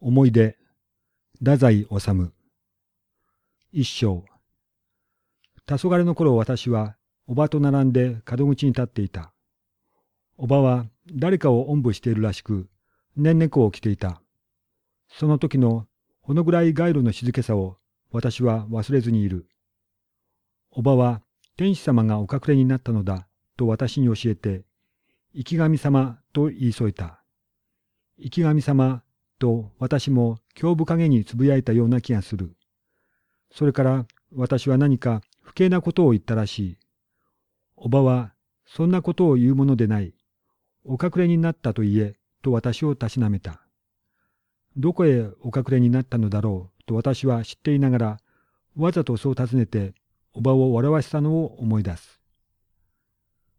思い出太宰治一章黄昏の頃私はおばと並んで門口に立っていた。おばは誰かをおんぶしているらしく、ねんねこを着ていた。その時のほのぐらい街路の静けさを私は忘れずにいる。おばは天使様がお隠れになったのだと私に教えて、生き神様と言い添えた。生き神様と私も胸部陰につぶやいたような気がする。それから私は何か不敬なことを言ったらしい。おばはそんなことを言うものでない。お隠れになったと言えと私をたしなめた。どこへお隠れになったのだろうと私は知っていながらわざとそう尋ねておばを笑わせたのを思い出す。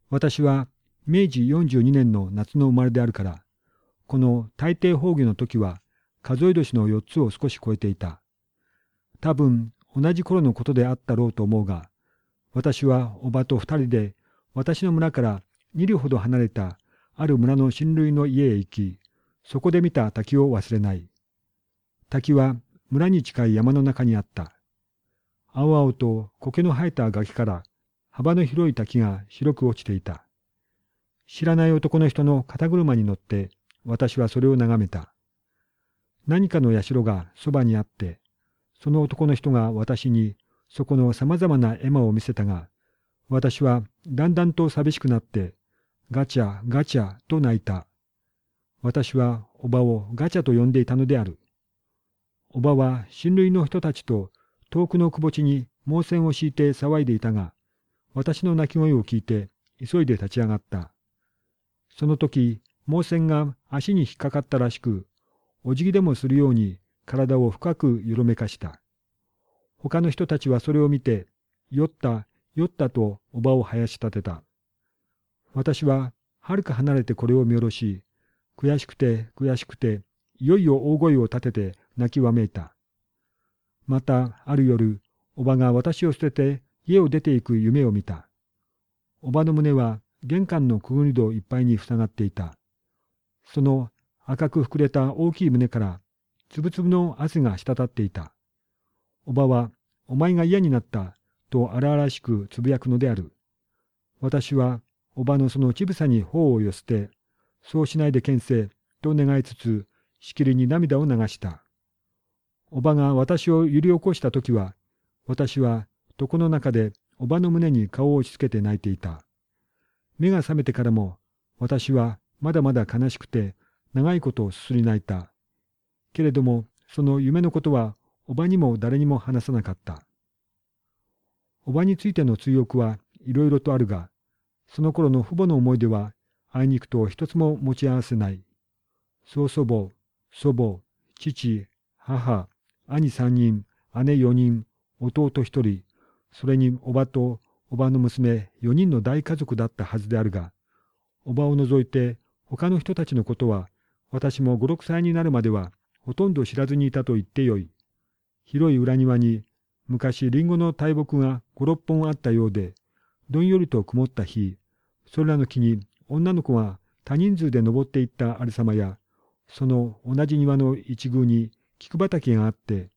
私は明治42年の夏の生まれであるからこの大抵崩御の時は数え年の4つを少し超えていた。多分同じ頃のことであったろうと思うが、私はおばと二人で私の村から二里ほど離れたある村の親類の家へ行き、そこで見た滝を忘れない。滝は村に近い山の中にあった。青々と苔の生えた崖から幅の広い滝が白く落ちていた。知らない男の人の肩車に乗って私はそれを眺めた。何かの社がそばにあって、その男の人が私にそこのさまざまな絵馬を見せたが、私はだんだんと寂しくなって、ガチャガチャと泣いた。私はおばをガチャと呼んでいたのである。おばは親類の人たちと遠くの窪地に猛線を敷いて騒いでいたが、私の泣き声を聞いて急いで立ち上がった。その時、盲線が足に引っかかったらしく、お辞儀でもするように体を深くよろめかした。他の人たちはそれを見て、酔った、酔ったとおばを生やし立てた。私ははるか離れてこれを見下ろし、悔しくて悔しくて、いよいよ大声を立てて泣きわめいた。またある夜、おばが私を捨てて家を出ていく夢を見た。おばの胸は玄関のくぐり戸いっぱいに塞がっていた。その赤く膨れた大きい胸からつぶつぶの汗が滴っていた。おばは、お前が嫌になった、と荒々しくつぶやくのである。私は、おばのそのちぶさに頬を寄せて、そうしないで牽制、と願いつつ、しきりに涙を流した。おばが私を揺り起こしたときは、私は床の中でおばの胸に顔を押し付けて泣いていた。目が覚めてからも、私はまだまだ悲しくて長いことをすすり泣いた。けれどもその夢のことはおばにも誰にも話さなかった。おばについての追憶はいろいろとあるが、その頃の父母の思い出はあいにくと一つも持ち合わせない。曽祖母、祖母、父、母、兄三人、姉四人、弟一人、それにおばとおばの娘四人の大家族だったはずであるが、おばを除いて他の人たちのことは、私も五六歳になるまでは、ほとんど知らずにいたと言ってよい。広い裏庭に、昔リンゴの大木が五六本あったようで、どんよりと曇った日、それらの木に女の子が多人数で登っていったあるさまや、その同じ庭の一宮に菊畑があって、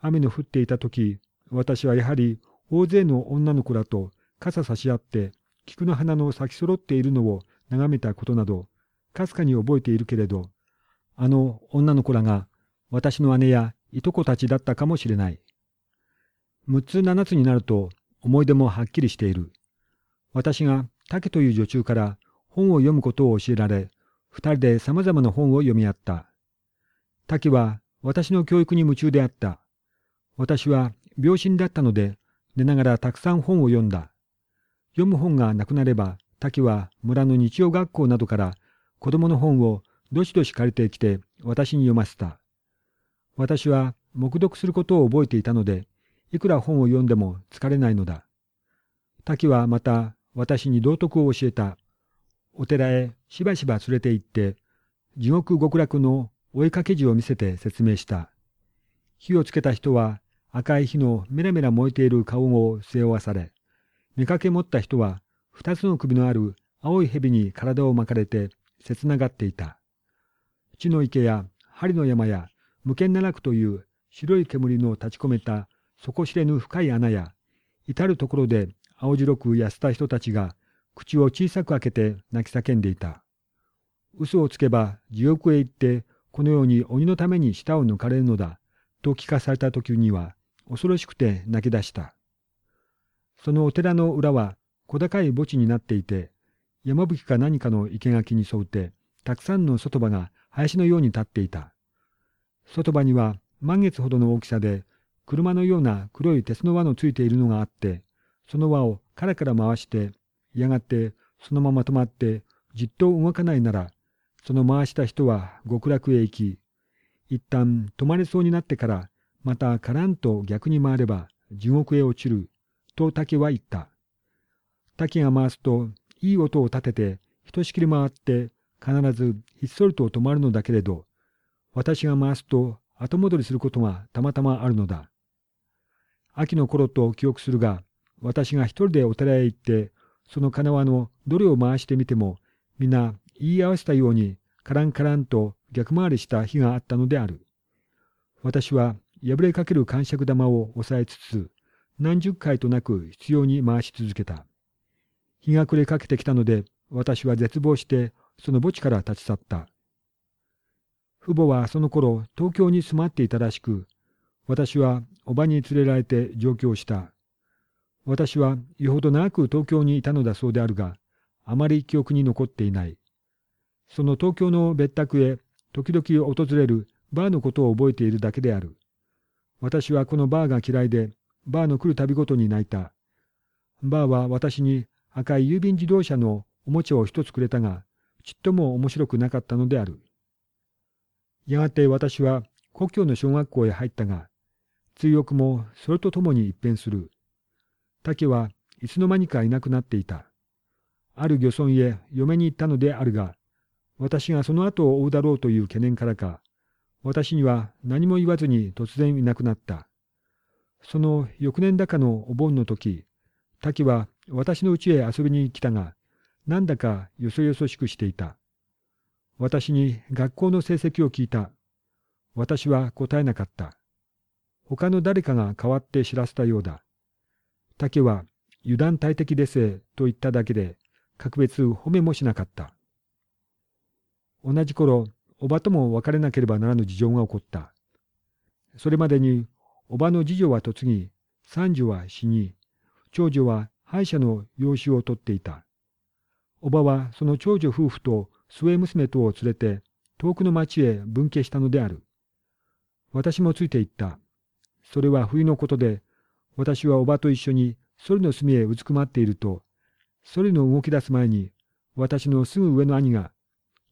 雨の降っていた時、私はやはり大勢の女の子らと傘差し合って、菊の花の咲き揃っているのを眺めたことなど、かすかに覚えているけれど、あの女の子らが私の姉やいとこたちだったかもしれない。6つ7つになると思い出もはっきりしている。私が竹という女中から本を読むことを教えられ、二人で様々な本を読み合った。竹は私の教育に夢中であった。私は病心だったので寝ながらたくさん本を読んだ。読む本がなくなれば、滝は村の日曜学校などから子供の本をどしどし借りてきて私に読ませた。私は黙読することを覚えていたので、いくら本を読んでも疲れないのだ。滝はまた私に道徳を教えた。お寺へしばしば連れて行って、地獄極楽の追いかけ字を見せて説明した。火をつけた人は赤い火のメラメラ燃えている顔を背負わされ、見かけ持った人は二つの首のある青い蛇に体を巻かれて切ながっていた。地の池や針の山や無限奈落という白い煙の立ち込めた底知れぬ深い穴や、至るところで青白く痩せた人たちが口を小さく開けて泣き叫んでいた。嘘をつけば地獄へ行ってこのように鬼のために舌を抜かれるのだと聞かされた時には恐ろしくて泣き出した。そのお寺の裏は小高い墓地になっていて、山吹か何かの生垣に沿って、たくさんの外場が林のように立っていた。外場には満月ほどの大きさで、車のような黒い鉄の輪のついているのがあって、その輪をカラカラ回して、やがてそのまま止まって、じっと動かないなら、その回した人は極楽へ行き、一旦止まれそうになってから、またカランと逆に回れば地獄へ落ちる、と竹は言った。滝が回すといい音を立ててひとしきり回って必ずひっそりと止まるのだけれど私が回すと後戻りすることがたまたまあるのだ。秋の頃と記憶するが私が一人でお寺へ行ってその金輪のどれを回してみても皆言い合わせたようにカランカランと逆回りした日があったのである。私は破れかける感触玉を押さえつつ何十回となく必要に回し続けた。日が暮れかけてきたので、私は絶望してその墓地から立ち去った。父母はその頃東京に住まっていたらしく、私はおばに連れられて上京した。私はよほど長く東京にいたのだそうであるが、あまり記憶に残っていない。その東京の別宅へ時々訪れるバーのことを覚えているだけである。私はこのバーが嫌いで、バーの来るたびごとに泣いた。バーは私に赤い郵便自動車のおもちゃを一つくれたが、ちっとも面白くなかったのである。やがて私は故郷の小学校へ入ったが、追憶もそれとともに一変する。竹はいつの間にかいなくなっていた。ある漁村へ嫁に行ったのであるが、私がその後を追うだろうという懸念からか、私には何も言わずに突然いなくなった。その翌年高のお盆の時、滝は私の家へ遊びに来たが、なんだかよそよそしくしていた。私に学校の成績を聞いた。私は答えなかった。他の誰かが代わって知らせたようだ。竹は油断大敵ですと言っただけで、格別褒めもしなかった。同じ頃、おばとも別れなければならぬ事情が起こった。それまでに、おばの次女は嫁ぎ、三女は死に、長女は歯医者の養子を取っていた。おばはその長女夫婦と末娘とを連れて遠くの町へ分家したのである。私もついて行った。それは冬のことで、私はおばと一緒にソリの隅へうずくまっていると、ソリの動き出す前に、私のすぐ上の兄が、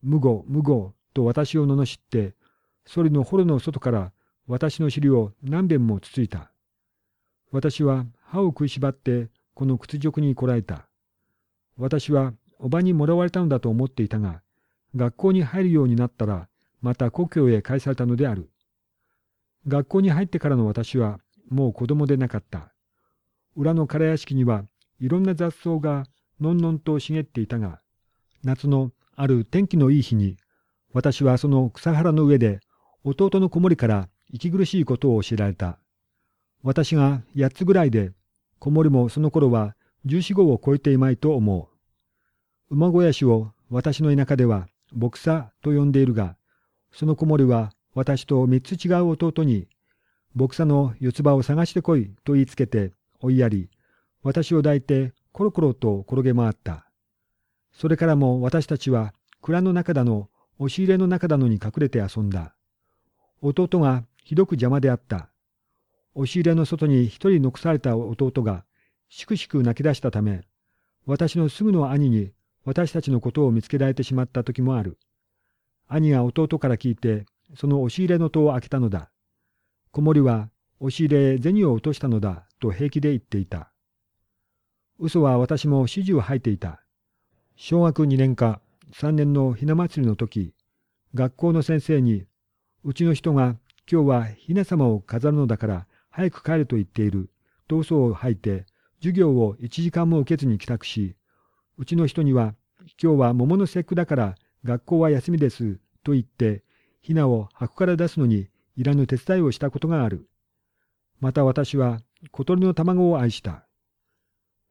無語、無語と私を罵って、ソリの幌の外から私の尻を何遍もつついた。私は歯を食いしばってこの屈辱にこらえた。私はおばにもらわれたのだと思っていたが、学校に入るようになったら、また故郷へ返されたのである。学校に入ってからの私は、もう子供でなかった。裏の空屋敷にはいろんな雑草がのんのんと茂っていたが、夏のある天気のいい日に、私はその草原の上で弟の子守から息苦しいことを教えられた。私が八つぐらいで子守もその頃は十四号を超えていまいと思う。馬小屋氏を私の田舎では牧草と呼んでいるが、その子守は私と三つ違う弟に、牧草の四つ葉を探してこいと言いつけて追いやり、私を抱いてコロコロと転げ回った。それからも私たちは蔵の中だの、押し入れの中だのに隠れて遊んだ。弟がひどく邪魔であった。押し入れの外に一人残された弟がしくしく泣き出したため、私のすぐの兄に私たちのことを見つけられてしまった時もある。兄が弟から聞いて、その押し入れの戸を開けたのだ。子守は押し入れ銭を落としたのだと平気で言っていた。嘘は私も指示を吐いていた。小学2年か3年のひな祭りの時、学校の先生に、うちの人が今日はひな様を飾るのだから早く帰ると言っている。と嘘を吐いて、授業を一時間も受けずに帰宅し、うちの人には、今日は桃の節句だから学校は休みです。と言って、ひなを箱から出すのにいらぬ手伝いをしたことがある。また私は小鳥の卵を愛した。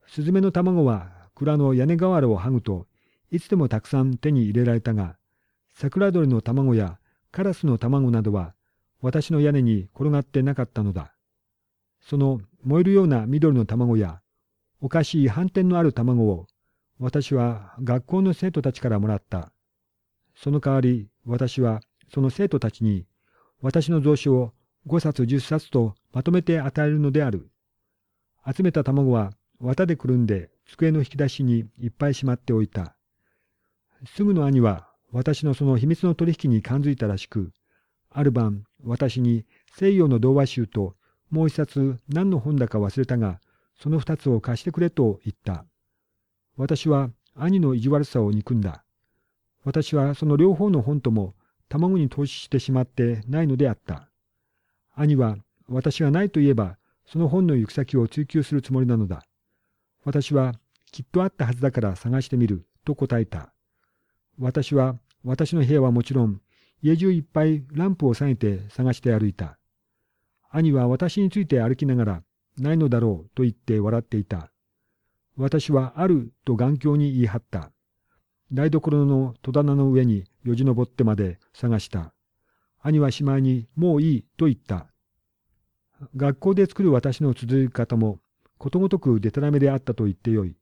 スズメの卵は蔵の屋根瓦を剥ぐといつでもたくさん手に入れられたが、桜鳥の卵やカラスの卵などは私の屋根に転がってなかったのだ。その燃えるような緑の卵やおかしい反転のある卵を私は学校の生徒たちからもらった。その代わり私はその生徒たちに私の蔵書を5冊10冊とまとめて与えるのである。集めた卵は綿でくるんで机の引き出しにいっぱいしまっておいた。すぐの兄は私のその秘密の取引に感づいたらしく、ある晩私に西洋の童話集ともう一冊何の本だか忘れたが、その二つを貸してくれと言った。私は兄の意地悪さを憎んだ。私はその両方の本とも卵に投資してしまってないのであった。兄は私がないと言えばその本の行く先を追求するつもりなのだ。私はきっとあったはずだから探してみると答えた。私は私の部屋はもちろん家中いっぱいランプを下げて探して歩いた。兄は私について歩きながらないのだろうと言って笑っていた。私はあると眼鏡に言い張った。台所の戸棚の上によじ登ってまで探した。兄はしまいにもういいと言った。学校で作る私の続き方もことごとくでたらめであったと言ってよい。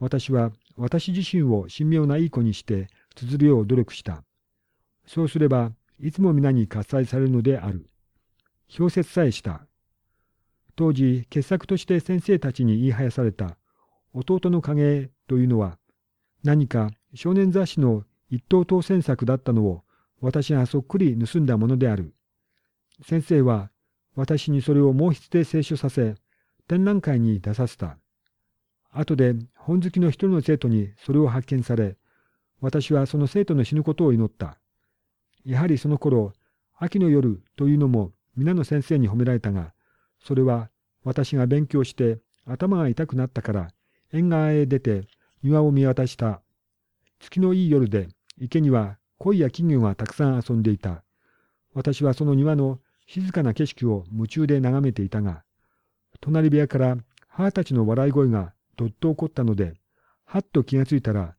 私は私自身を神妙ないい子にして綴るよう努力した。そうすればいつも皆に喝采されるのである。氷雪さえした。当時傑作として先生たちに言いはやされた弟の影というのは何か少年雑誌の一等当選作だったのを私がそっくり盗んだものである。先生は私にそれを毛筆で清書させ展覧会に出させた。後で本好きの一人の生徒にそれを発見され私はその生徒の死ぬことを祈った。やはりその頃秋の夜というのも皆の先生に褒められたがそれは私が勉強して頭が痛くなったから縁側へ出て庭を見渡した。月のいい夜で池には鯉や金魚がたくさん遊んでいた。私はその庭の静かな景色を夢中で眺めていたが、隣部屋から母たちの笑い声がどっと起こったので、はっと気がついたら、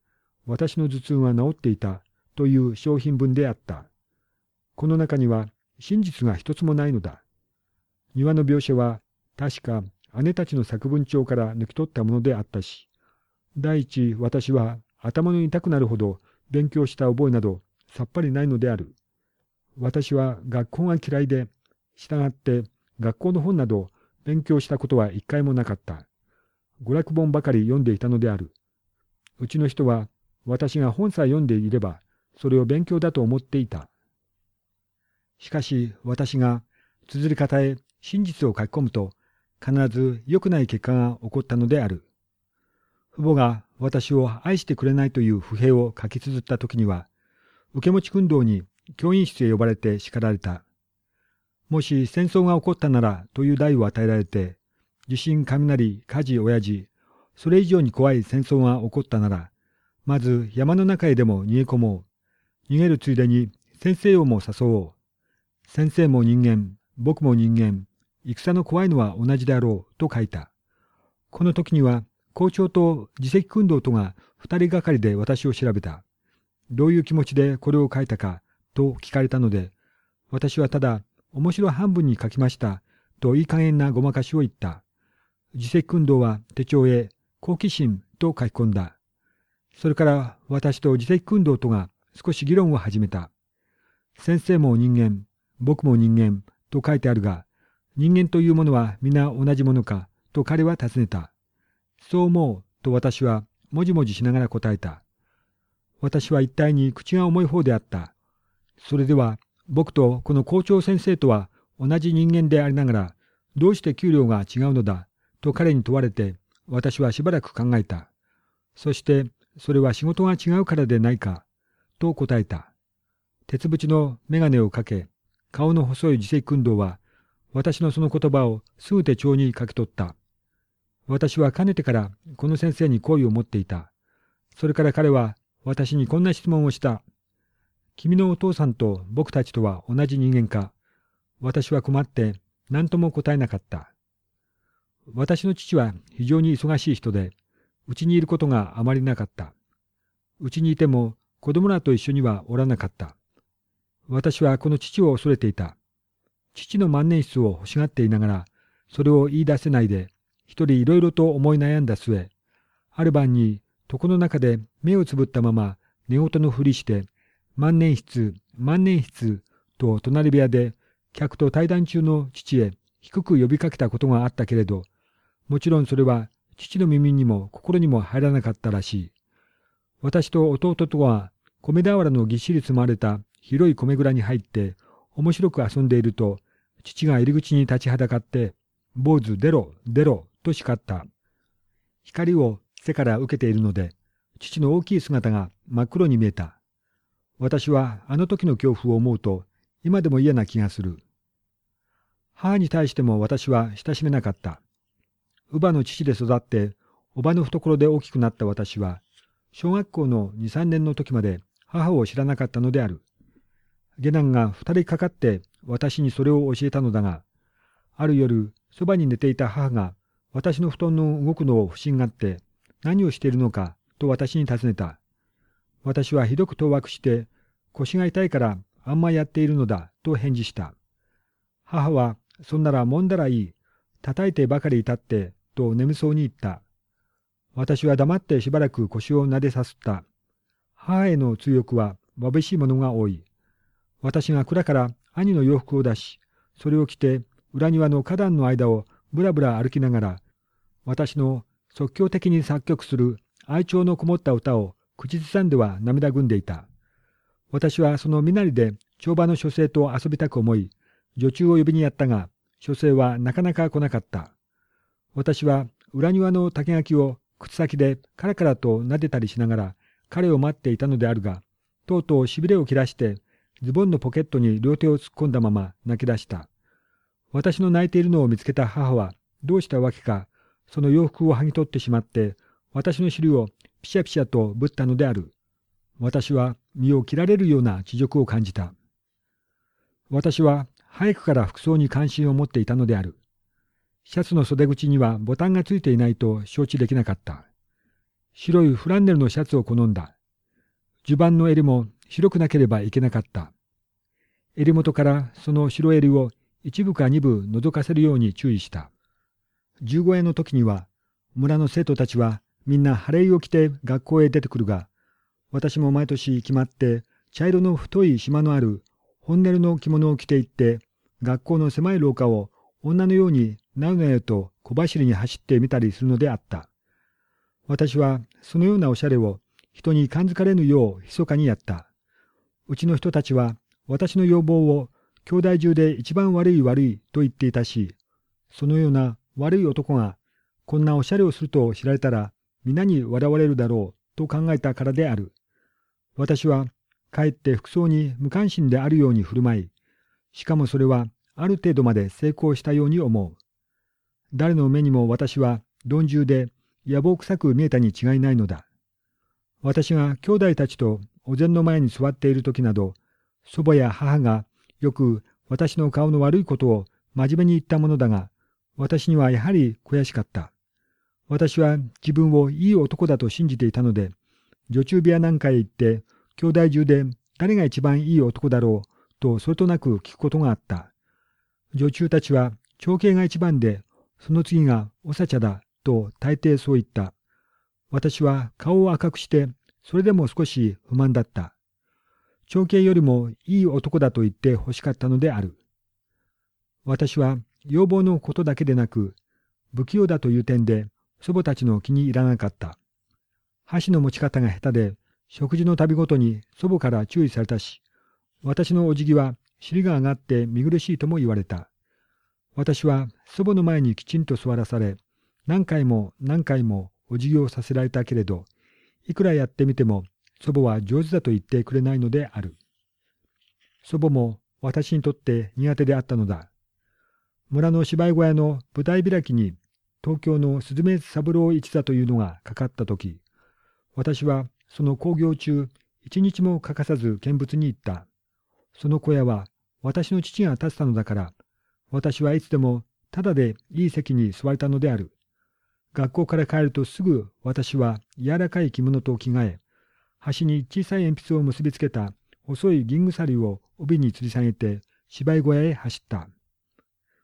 私の頭痛が治っていたという商品分であった。この中には真実が一つもないのだ。庭の描写は確か姉たちの作文帳から抜き取ったものであったし、第一私は頭の痛くなるほど勉強した覚えなどさっぱりないのである。私は学校が嫌いで、従って学校の本など勉強したことは一回もなかった。娯楽本ばかり読んでいたのである。うちの人は私が本さえ読んでいればそれを勉強だと思っていた。しかし私が綴り方へ真実を書き込むと必ず良くない結果が起こったのである。父母が私を愛してくれないという不平を書き綴った時には、受け持ち訓導に教員室へ呼ばれて叱られた。もし戦争が起こったならという題を与えられて、地震、雷、火事、親父、それ以上に怖い戦争が起こったなら、まず山の中へでも逃げ込もう。逃げるついでに先生をも誘おう。先生も人間、僕も人間、戦の怖いのは同じであろうと書いた。この時には校長と自責訓導とが二人がかりで私を調べた。どういう気持ちでこれを書いたかと聞かれたので、私はただ面白半分に書きましたといい加減なごまかしを言った。自責訓導は手帳へ好奇心と書き込んだ。それから私と自責訓導とが少し議論を始めた。先生も人間、僕も人間と書いてあるが、人間というものは皆同じものかと彼は尋ねた。そう思うと私はもじもじしながら答えた。私は一体に口が重い方であった。それでは僕とこの校長先生とは同じ人間でありながらどうして給料が違うのだと彼に問われて私はしばらく考えた。そしてそれは仕事が違うからでないかと答えた。鉄縁の眼鏡をかけ顔の細い自責運動は私のその言葉をすぐ手帳に書き取った。私はかねてからこの先生に好意を持っていた。それから彼は私にこんな質問をした。君のお父さんと僕たちとは同じ人間か私は困って何とも答えなかった。私の父は非常に忙しい人で、うちにいることがあまりなかった。うちにいても子供らと一緒にはおらなかった。私はこの父を恐れていた。父の万年筆を欲しがっていながら、それを言い出せないで、一人いろいろと思い悩んだ末、ある晩に床の中で目をつぶったまま寝言のふりして、万年筆、万年筆と隣部屋で客と対談中の父へ低く呼びかけたことがあったけれど、もちろんそれは父の耳にも心にも入らなかったらしい。私と弟とは米俵のぎっしり積まれた広い米蔵に入って面白く遊んでいると、父が入り口に立ちはだかって、坊主出ろ、出ろ、と叱った。光を背から受けているので、父の大きい姿が真っ黒に見えた。私はあの時の恐怖を思うと、今でも嫌な気がする。母に対しても私は親しめなかった。乳母の父で育って、おばの懐で大きくなった私は、小学校の2、3年の時まで母を知らなかったのである。下男が二人かかって私にそれを教えたのだが、ある夜、そばに寝ていた母が私の布団の動くのを不審がって、何をしているのかと私に尋ねた。私はひどく当惑して、腰が痛いからあんまやっているのだと返事した。母は、そんならもんだらいい。叩いてばかりいたって、と眠そうに言った。私は黙ってしばらく腰を撫でさすった。母への通訳はわびしいものが多い。私が蔵から兄の洋服を出し、それを着て裏庭の花壇の間をぶらぶら歩きながら、私の即興的に作曲する愛情のこもった歌を口ずさんでは涙ぐんでいた。私はその身なりで帳場の書生と遊びたく思い、女中を呼びにやったが、書生はなかなか来なかった。私は裏庭の竹垣を口先でカラカラと撫でたりしながら彼を待っていたのであるが、とうとうしびれを切らしてズボンのポケットに両手を突っ込んだまま泣き出した。私の泣いているのを見つけた母はどうしたわけか、その洋服を剥ぎ取ってしまって、私の尻をピシャピシャとぶったのである。私は身を切られるような恥辱を感じた。私は早くから服装に関心を持っていたのである。シャツの袖口にはボタンがついていないと承知できなかった。白いフランネルのシャツを好んだ。襦袢の襟も白くなければいけなかった。襟元からその白襟を一部か二部覗かせるように注意した。十五円の時には、村の生徒たちはみんな晴れ衣を着て学校へ出てくるが、私も毎年決まって茶色の太い島のあるホンネルの着物を着て行って、学校の狭い廊下を女のようになうなよと小走りに走ってみたりするのであった。私はそのようなおしゃれを人に感づかれぬよう密かにやった。うちの人たちは私の要望を兄弟中で一番悪い悪いと言っていたし、そのような悪い男がこんなおしゃれをすると知られたら皆に笑われるだろうと考えたからである。私はかえって服装に無関心であるように振る舞い、しかもそれはある程度まで成功したように思う。誰の目にも私は鈍重で野望臭く見えたに違いないのだ。私が兄弟たちとお膳の前に座っている時など、祖母や母がよく私の顔の悪いことを真面目に言ったものだが、私にはやはり悔しかった。私は自分をいい男だと信じていたので、女中部屋なんかへ行って、兄弟中で誰が一番いい男だろうとそれとなく聞くことがあった。女中たちは長兄が一番で、その次がおさちゃだと大抵そう言った。私は顔を赤くして、それでも少し不満だった。長兄よりもいい男だと言って欲しかったのである。私は要望のことだけでなく、不器用だという点で祖母たちの気に入らなかった。箸の持ち方が下手で、食事の度ごとに祖母から注意されたし、私のお辞儀は尻が上がって見苦しいとも言われた。私は祖母の前にきちんと座らされ、何回も何回もお辞儀をさせられたけれど、いくらやってみても祖母は上手だと言ってくれないのである。祖母も私にとって苦手であったのだ。村の芝居小屋の舞台開きに東京の鈴目三郎一座というのがかかった時、私はその興行中、一日も欠かさず見物に行った。その小屋は私の父が立てたのだから、私はいつでもただでいい席に座れたのである。学校から帰るとすぐ私は柔らかい着物と着替え、端に小さい鉛筆を結びつけた細い銀鎖を帯に吊り下げて芝居小屋へ走った。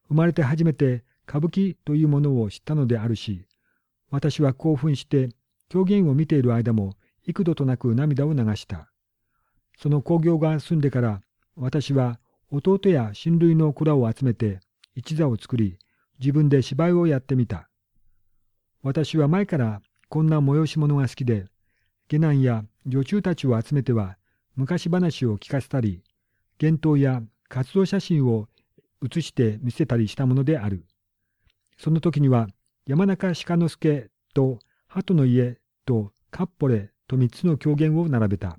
生まれて初めて歌舞伎というものを知ったのであるし、私は興奮して狂言を見ている間も幾度となく涙を流した。その興行が済んでから私は弟や親類の子らを集めて一座を作り自分で芝居をやってみた。私は前からこんな催し物が好きで、下男や女中たちを集めては昔話を聞かせたり、幻灯や活動写真を写して見せたりしたものである。その時には山中鹿之助と鳩の家とカッポレと三つの狂言を並べた。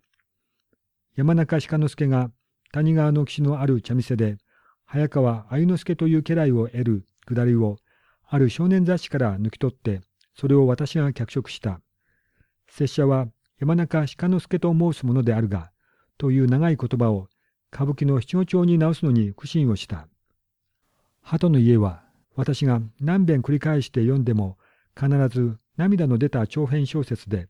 山中鹿之助が谷川の岸のある茶店で早川鮎之助という家来を得るくだりをある少年雑誌から抜き取ってそれを私が脚色した。拙者は山中鹿之助と申すものであるが、という長い言葉を歌舞伎の七五調に直すのに苦心をした。鳩の家は私が何遍繰り返して読んでも必ず涙の出た長編小説で、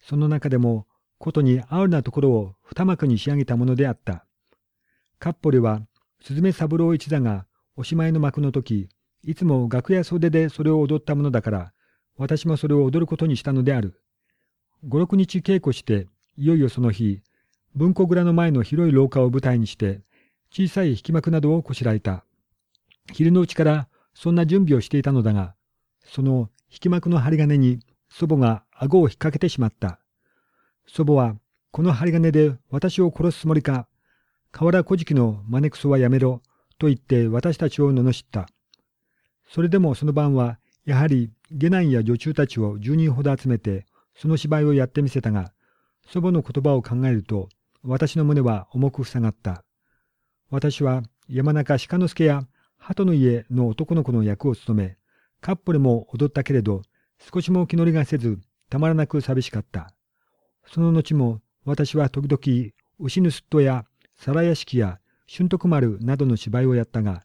その中でもことに哀なところを二幕に仕上げたものであった。カッポレは、スズメ三郎一座がおしまいの幕の時、いつも楽屋袖でそれを踊ったものだから、私もそれを踊ることにしたのである。五六日稽古して、いよいよその日、文庫蔵の前の広い廊下を舞台にして、小さい引き幕などをこしらえた。昼のうちからそんな準備をしていたのだが、その引き幕の針金に祖母が顎を引っ掛けてしまった。祖母は、この針金で私を殺すつもりか、河原小敷の真似くそはやめろ、と言って私たちを罵った。それでもその晩はやはり下男や女中たちを10人ほど集めて、その芝居をやってみせたが、祖母の言葉を考えると、私の胸は重く塞がった。私は山中鹿之助や鳩の家の男の子の役を務め、カッポレも踊ったけれど、少しも気乗りがせず、たまらなく寂しかった。その後も、私は時々、牛盗人や皿屋敷や春徳丸などの芝居をやったが、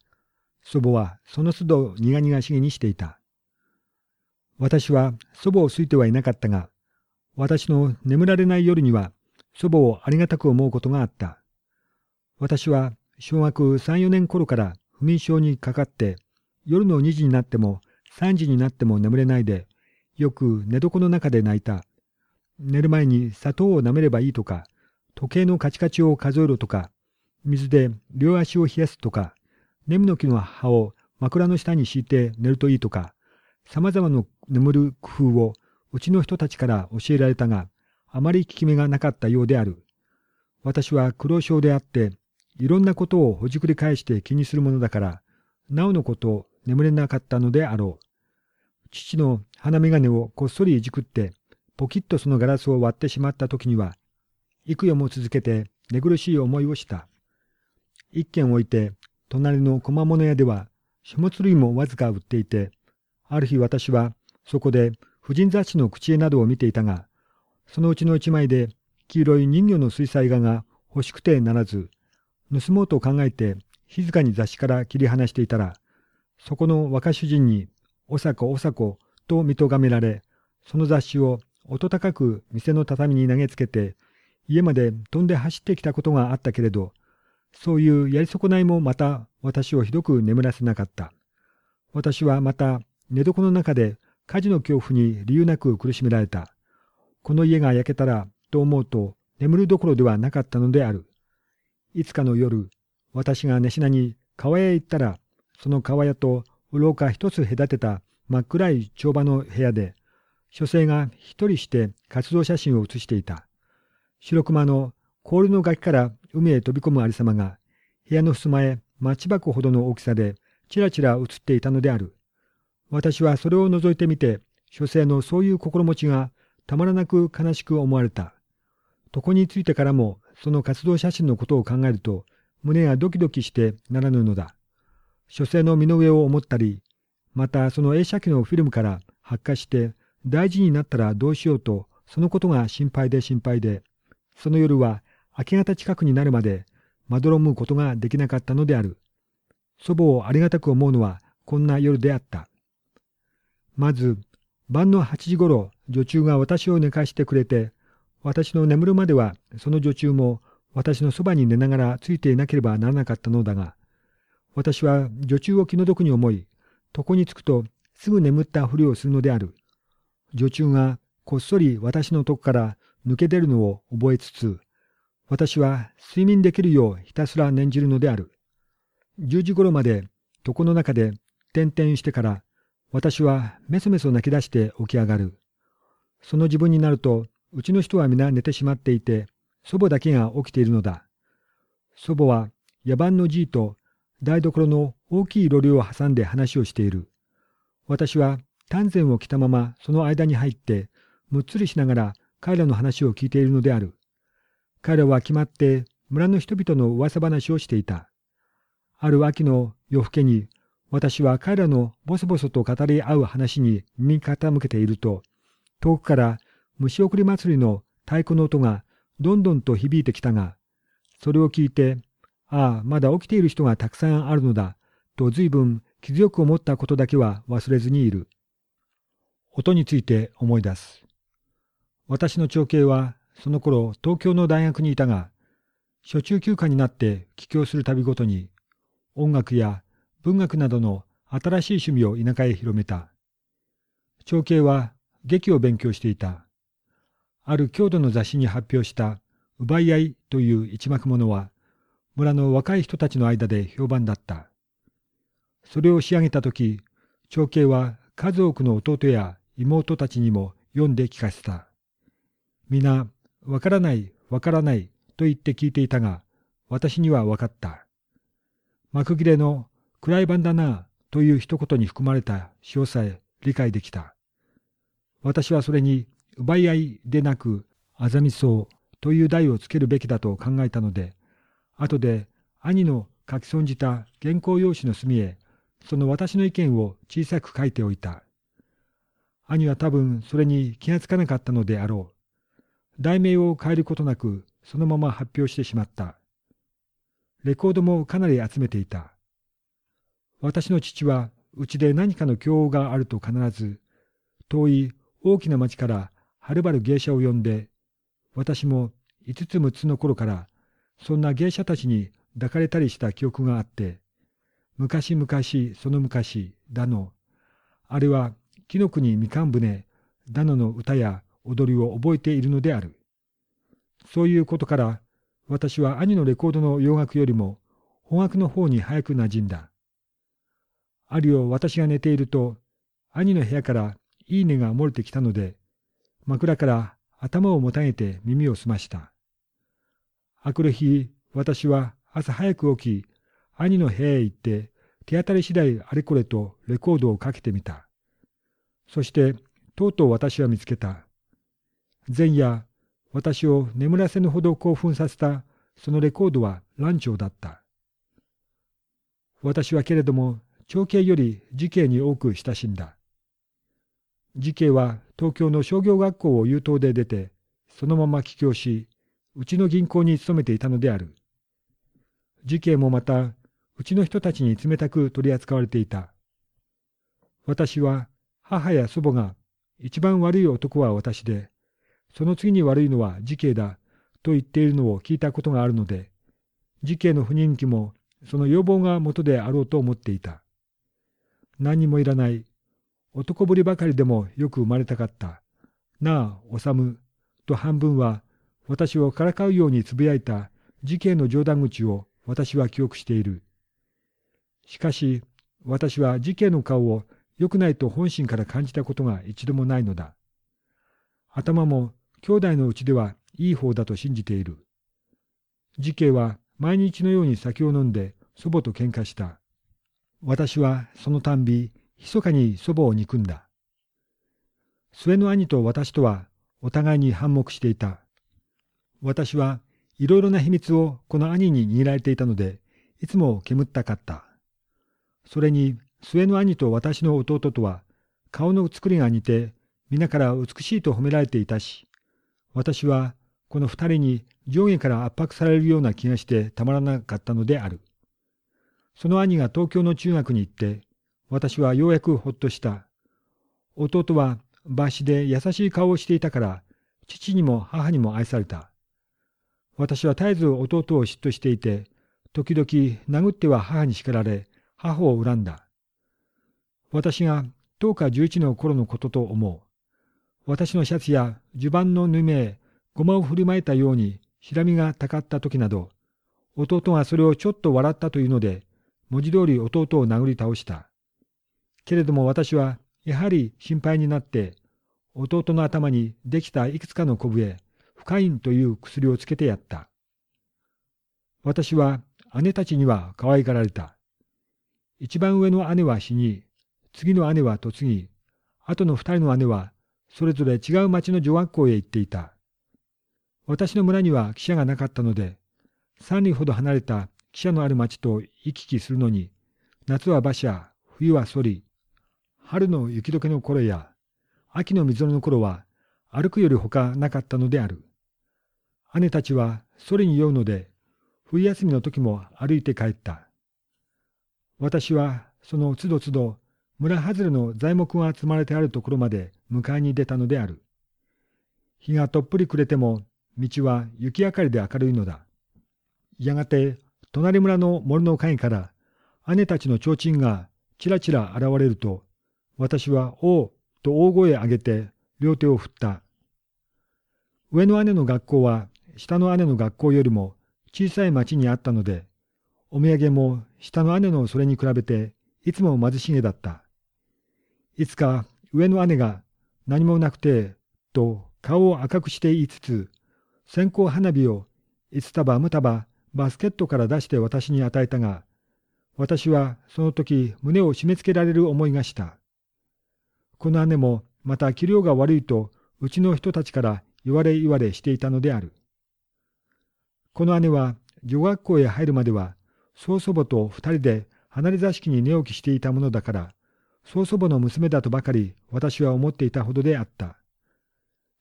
祖母はその都度苦々しげにしていた。私は祖母を好いてはいなかったが、私の眠られない夜には祖母をありがたく思うことがあった。私は小学3、4年頃から不眠症にかかって、夜の2時になっても3時になっても眠れないで、よく寝床の中で泣いた。寝る前に砂糖を舐めればいいとか、時計のカチカチを数えろとか、水で両足を冷やすとか、ネムの木の葉を枕の下に敷いて寝るといいとか、様々な眠る工夫をうちの人たちから教えられたが、あまり効き目がなかったようである。私は苦労症であって、いろんなことをほじくり返して気にするものだから、なおのこと眠れなかったのであろう。父の鼻眼鏡をこっそりいじくって、ポキッとそのガラスを割ってしまった時には、幾夜も続けて寝苦しい思いをした。一軒置いて、隣の小間物屋では、書物類もわずか売っていて、ある日私はそこで婦人雑誌の口絵などを見ていたが、そのうちの一枚で黄色い人魚の水彩画が欲しくてならず、盗もうと考えて静かに雑誌から切り離していたら、そこの若主人に、おさこおさこと見とがめられ、その雑誌を音高く店の畳に投げつけて、家まで飛んで走ってきたことがあったけれど、そういうやり損ないもまた私をひどく眠らせなかった。私はまた寝床の中で火事の恐怖に理由なく苦しめられた。この家が焼けたらと思うと眠るどころではなかったのである。いつかの夜、私が寝品に川屋へ行ったら、その川屋と廊下一つ隔てた真っ暗い帳場の部屋で、女性が一人して活動写真を写していた。白熊の氷の崖から海へ飛び込むありさまが、部屋の襖へマッチ箱ほどの大きさでちらちら写っていたのである。私はそれを覗いてみて、書生のそういう心持ちがたまらなく悲しく思われた。床についてからも、その活動写真のことを考えると、胸がドキドキしてならぬのだ。書生の身の上を思ったり、またその映写機のフィルムから発火して大事になったらどうしようと、そのことが心配で心配で、その夜は明け方近くになるまで、まどろむことができなかったのである。祖母をありがたく思うのはこんな夜であった。まず、晩の8時ごろ、女中が私を寝かしてくれて、私の眠るまではその女中も私のそばに寝ながらついていなければならなかったのだが、私は女中を気の毒に思い、床につくとすぐ眠ったふりをするのである。女中がこっそり私の床から抜け出るのを覚えつつ、私は睡眠できるようひたすら念じるのである。10時頃まで床の中で点々してから、私はメソメソ泣き出して起き上がる。その自分になると、うちの人は皆寝てしまっていて、祖母だけが起きているのだ。祖母は野蛮のじいと台所の大きいロリを挟んで話をしている。私は丹前を着たままその間に入って、むっつりしながら彼らの話を聞いているのである。彼らは決まって村の人々の噂話をしていた。ある秋の夜更けに、私は彼らのボソボソと語り合う話に耳傾けていると、遠くから虫送り祭りの太鼓の音がどんどんと響いてきたが、それを聞いて、ああ、まだ起きている人がたくさんあるのだ、と随分気強く思ったことだけは忘れずにいる。音について思い出す。私の長兄はその頃東京の大学にいたが、初中休暇になって帰郷するたびごとに、音楽や文学などの新しい趣味を田舎へ広めた。長兄は劇を勉強していた。ある郷土の雑誌に発表した奪い合いという一幕ものは、村の若い人たちの間で評判だった。それを仕上げたとき、長兄は数多くの弟や妹たちにも読んで聞かせた。皆、わからない、わからないと言って聞いていたが、私にはわかった。幕切れの暗い版だなという一言に含まれた詩さえ理解できた。私はそれに奪い合いでなく、あざみそうという題をつけるべきだと考えたので、後で兄の書き損じた原稿用紙の隅へ、その私の意見を小さく書いておいた。兄は多分それに気がつかなかったのであろう。題名を変えることなくそのまま発表してしまった。レコードもかなり集めていた。私の父はうちで何かの教養があると必ず遠い大きな町からはるばる芸者を呼んで私も五つ六つの頃からそんな芸者たちに抱かれたりした記憶があって昔々その昔だのあれは紀の国みかん船だのの歌や踊りを覚えているのである。そういうことから、私は兄のレコードの洋楽よりも、邦楽の方に早く馴染んだ。あるよ私が寝ていると、兄の部屋からいい音が漏れてきたので、枕から頭をもたげて耳を澄ました。あくる日、私は朝早く起き、兄の部屋へ行って、手当たり次第あれこれとレコードをかけてみた。そして、とうとう私は見つけた。前夜、私を眠らせぬほど興奮させたそのレコードは乱調だった。私はけれども、長兄より時系に多く親しんだ。時系は東京の商業学校を優等で出て、そのまま帰郷し、うちの銀行に勤めていたのである。時系もまた、うちの人たちに冷たく取り扱われていた。私は母や祖母が一番悪い男は私で、その次に悪いのは自警だと言っているのを聞いたことがあるので、自警の不人気もその要望が元であろうと思っていた。何もいらない。男ぶりばかりでもよく生まれたかった。なあ、おさむ。と半分は私をからかうようにつぶやいた自警の冗談口を私は記憶している。しかし、私は自警の顔を良くないと本心から感じたことが一度もないのだ。頭も兄弟のうちではいい方だと信じている。次兄は毎日のように酒を飲んで祖母と喧嘩した。私はそのたんび、密かに祖母を憎んだ。末の兄と私とはお互いに反目していた。私はいろいろな秘密をこの兄に握られていたので、いつも煙ったかった。それに末の兄と私の弟とは顔の作りが似て皆から美しいと褒められていたし、私はこの二人に上下から圧迫されるような気がしてたまらなかったのである。その兄が東京の中学に行って、私はようやくほっとした。弟は抜子で優しい顔をしていたから、父にも母にも愛された。私は絶えず弟を嫉妬していて、時々殴っては母に叱られ、母を恨んだ。私が10日11の頃のことと思う。私のシャツや襦袢の縫い目へごまを振りまいたようにしらみがたかった時など、弟がそれをちょっと笑ったというので、文字通り弟を殴り倒した。けれども私はやはり心配になって、弟の頭にできたいくつかのこぶへ、フカインという薬をつけてやった。私は姉たちには可愛がられた。一番上の姉は死に、次の姉は嫁ぎ、後の二人の姉はそれぞれ違う町の女学校へ行っていた。私の村には汽車がなかったので、三里ほど離れた汽車のある町と行き来するのに、夏は馬車、冬はソリ、春の雪解けの頃や、秋の水の頃は歩くよりほかなかったのである。姉たちはソリに酔うので、冬休みの時も歩いて帰った。私はそのつどつど村外れの材木が積まれてあるところまで迎えに出たのである。日がとっぷり暮れても道は雪明かりで明るいのだ。やがて隣村の森の陰から姉たちの提灯がちらちら現れると私は「おう」と大声上げて両手を振った。上の姉の学校は下の姉の学校よりも小さい町にあったのでお土産も下の姉のそれに比べていつも貧しげだった。いつか上の姉が何もなくて、と顔を赤くして言いつつ、線香花火を5束6束バスケットから出して私に与えたが、私はその時胸を締め付けられる思いがした。この姉もまた器量が悪いとうちの人たちから言われ言われしていたのである。この姉は女学校へ入るまでは曽祖母と二人で離れ座敷に寝起きしていたものだから、曽祖母の娘だとばかり私は思っていたほどであった。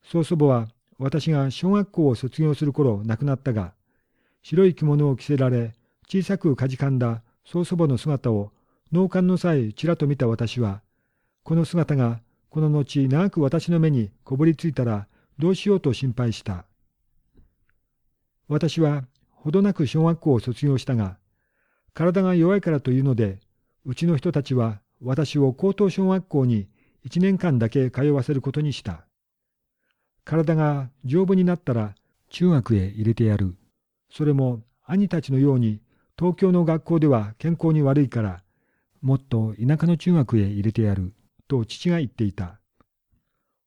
曽祖母は私が小学校を卒業する頃亡くなったが、白い着物を着せられ、小さくかじかんだ曽祖母の姿を納棺の際ちらと見た私は、この姿がこの後長く私の目にこぼりついたらどうしようと心配した。私はほどなく小学校を卒業したが、体が弱いからというので、うちの人たちは私を高等小学校に1年間だけ通わせることにした。体が丈夫になったら中学へ入れてやる。それも兄たちのように東京の学校では健康に悪いから、もっと田舎の中学へ入れてやる。と父が言っていた。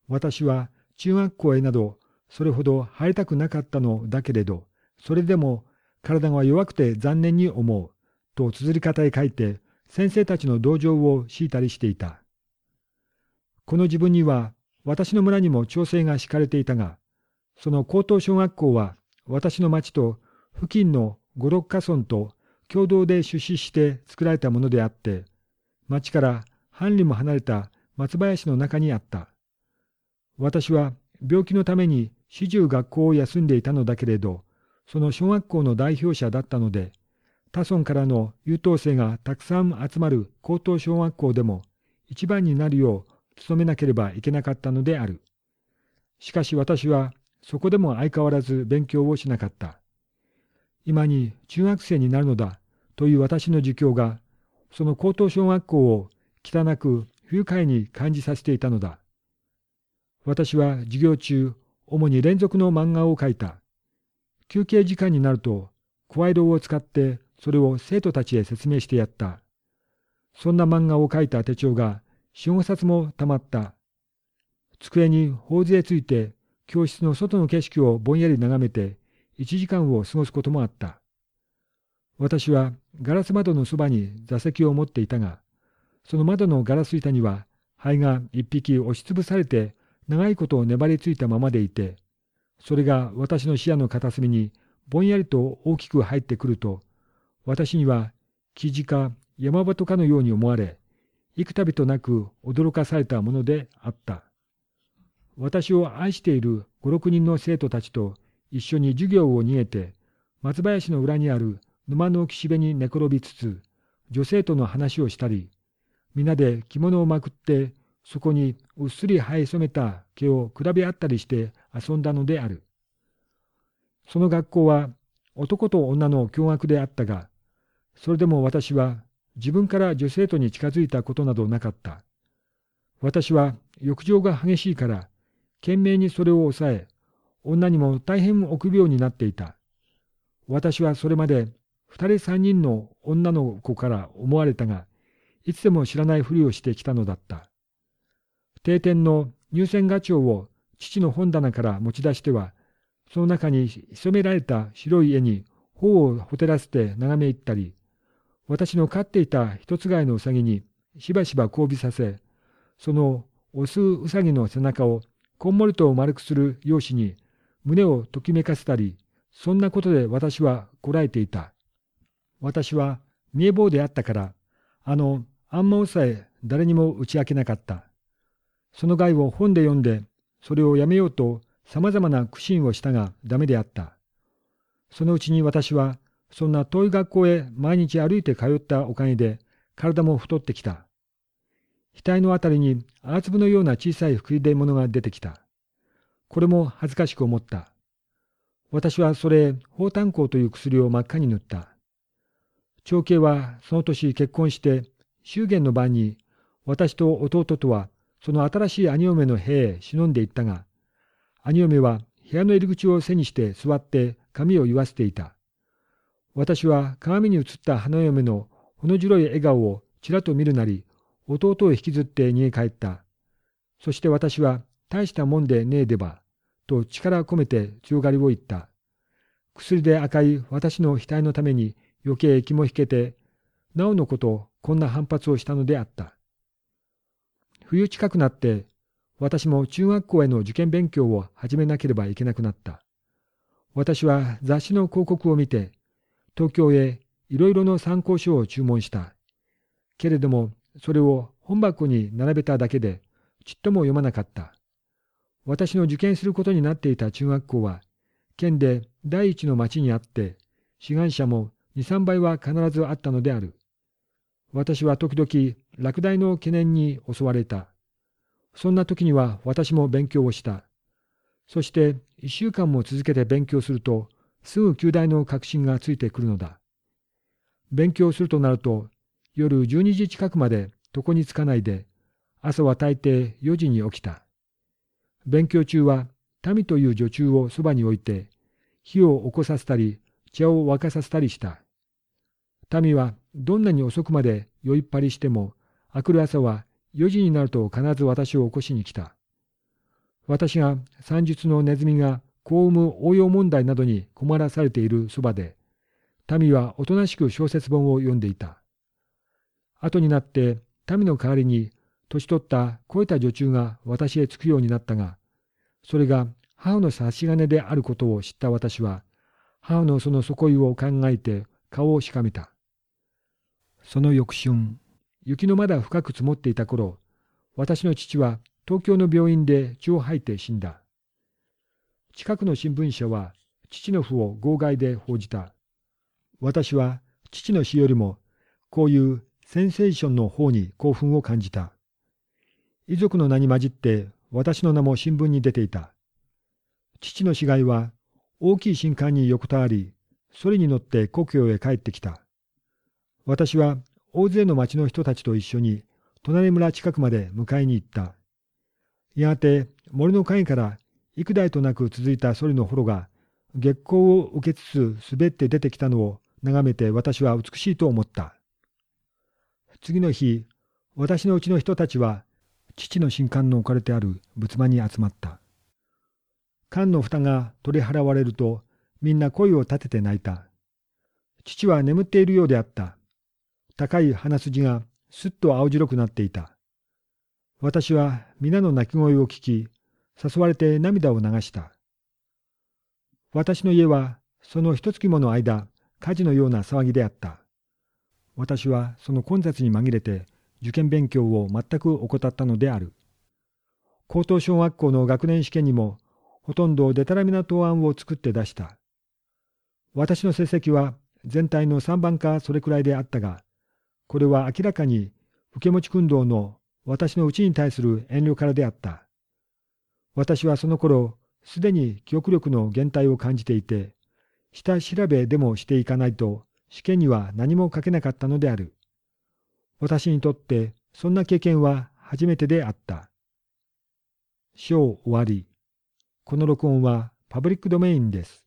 私は中学校へなどそれほど入りたくなかったのだけれど、それでも体が弱くて残念に思う。と綴り方へ書いて先生たちの同情を強いたりしていた。この自分には私の村にも調整が敷かれていたが、その高等小学校は私の町と付近の五六家村と共同で出資して作られたものであって、町から半里も離れた松林の中にあった。私は病気のために始終学校を休んでいたのだけれど、その小学校の代表者だったので、他村からの優等生がたくさん集まる高等小学校でも一番になるよう努めなければいけなかったのである。しかし私はそこでも相変わらず勉強をしなかった。今に中学生になるのだという私の儒教が、その高等小学校を汚く不愉快に感じさせていたのだ。私は授業中、主に連続の漫画を描いた。休憩時間になると、声色を使ってそれを生徒たちへ説明してやった。そんな漫画を書いた手帳が四五冊もたまった。机に頬杖ついて教室の外の景色をぼんやり眺めて一時間を過ごすこともあった。私はガラス窓のそばに座席を持っていたが、その窓のガラス板には灰が一匹押しつぶされて長いことを粘りついたままでいて、それが私の視野の片隅にぼんやりと大きく入ってくると、私には記事か山鳩かのように思われ、幾度となく驚かされたものであった。私を愛している五六人の生徒たちと一緒に授業を逃げて松林の裏にある沼の岸辺に寝転びつつ女性との話をしたり皆で着物をまくってそこにうっすり生え染めた毛を比べ合ったりして遊んだのである。その学校は男と女の共学であったが、それでも私は自分から女生徒に近づいたことなどなかった。私は欲情が激しいから、懸命にそれを抑え、女にも大変臆病になっていた。私はそれまで二人三人の女の子から思われたが、いつでも知らないふりをしてきたのだった。定点の入選画帳を父の本棚から持ち出しては、その中に潜められた白い絵に頬をほてらせて眺め入ったり、私の飼っていた一つ飼いのうさぎにしばしば交尾させ、そのオスウサギの背中をこんもりと丸くする容姿に胸をときめかせたり、そんなことで私はこらえていた。私は見え坊であったから、あの暗号さえ誰にも打ち明けなかった。その害を本で読んで、それをやめようと様々な苦心をしたがダメであった。そのうちに私は、そんな遠い学校へ毎日歩いて通ったおかげで、体も太ってきた。額のあたりに泡粒のような小さい吹き出物が出てきた。これも恥ずかしく思った。私はそれ、包炭鉱という薬を真っ赤に塗った。長兄はその年結婚して、祝言の晩に私と弟とはその新しい兄嫁の部屋へ忍んでいったが、兄嫁は部屋の入り口を背にして座って髪を言わせていた。私は鏡に映った花嫁のほの白い笑顔をちらっと見るなり、弟を引きずって逃げ帰った。そして私は大したもんでねえでば、と力込めて強がりを言った。薬で赤い私の額のために余計気も引けて、なおのことこんな反発をしたのであった。冬近くなって私も中学校への受験勉強を始めなければいけなくなった。私は雑誌の広告を見て、東京へいろいろの参考書を注文した。けれども、それを本箱に並べただけで、ちっとも読まなかった。私の受験することになっていた中学校は、県で第一の町にあって、志願者も二三倍は必ずあったのである。私は時々落第の懸念に襲われた。そんな時には私も勉強をした。そして一週間も続けて勉強すると、すぐ旧大の確信がついてくるのだ。勉強するとなると、夜12時近くまで床につかないで、朝は大抵4時に起きた。勉強中は民という女中をそばに置いて、火を起こさせたり、茶を沸かさせたりした。民はどんなに遅くまで酔いっぱりしても、明くる朝は4時になると必ず私を起こしに来た。私が算術のネズミが子を産む応用問題などに困らされているそばで、民はおとなしく小説本を読んでいた。後になって民の代わりに年取った肥えた女中が私へつくようになったが、それが母の差し金であることを知った私は、母のその底意を考えて顔をしかめた。その翌春、雪のまだ深く積もっていた頃、私の父は東京の病院で血を吐いて死んだ。近くの新聞社は父の父を号外で報じた。私は父の死よりもこういうセンセーションの方に興奮を感じた。遺族の名に混じって私の名も新聞に出ていた。父の死骸は大きい新刊に横たわり、それに乗って故郷へ帰ってきた。私は大勢の町の人たちと一緒に隣村近くまで迎えに行った。やがて森の陰から幾代となく続いたソリの幌が月光を受けつつ滑って出てきたのを眺めて私は美しいと思った。次の日、私のうちの人たちは父の新刊の置かれてある仏間に集まった。缶の蓋が取り払われるとみんな声を立てて泣いた。父は眠っているようであった。高い鼻筋がすっと青白くなっていた。私は皆の泣き声を聞き、誘われて涙を流した。私の家はその一月もの間、火事のような騒ぎであった。私はその混雑に紛れて受験勉強を全く怠ったのである。高等小学校の学年試験にもほとんどデタラメな答案を作って出した。私の成績は全体の3番かそれくらいであったが、これは明らかに受け持ち訓導の私のうちに対する遠慮からであった。私はその頃、すでに記憶力の減退を感じていて、下調べでもしていかないと試験には何も書けなかったのである。私にとってそんな経験は初めてであった。章終わり。この録音はパブリックドメインです。